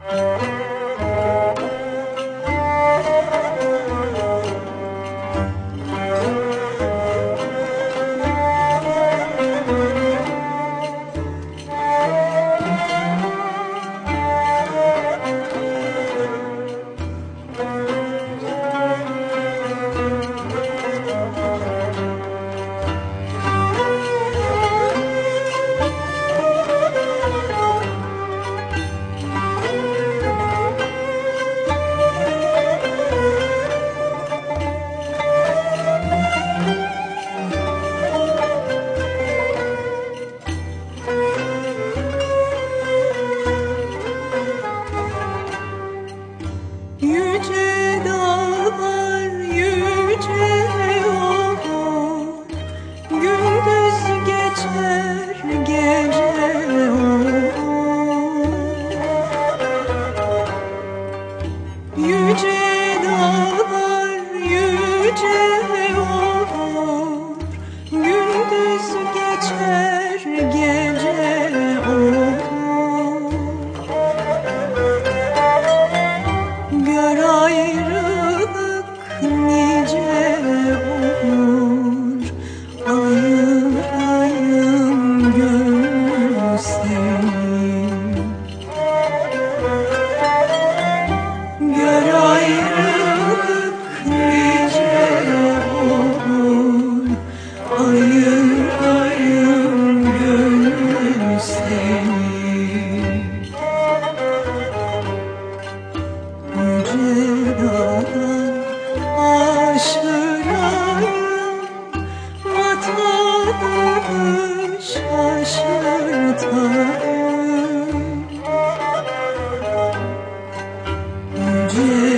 Música 遇见。time. And you